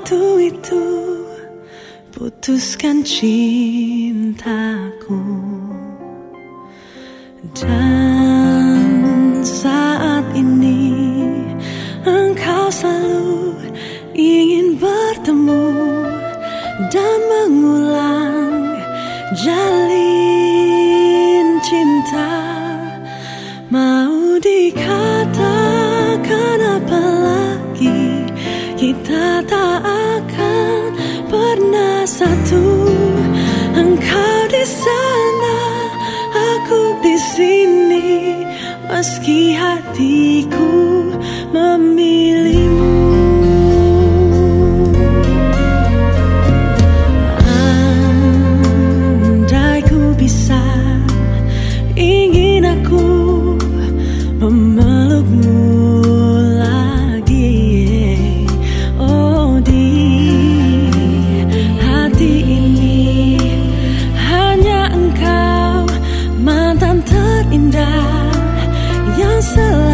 waktu itu putuskan cintaku. Dan saat ini engkau selalu ingin bertemu dan mengulang jalin cinta. Mau dikatakan tak akan pernah satu. Engkau di sana aku di sini. Meski hatiku memilih So.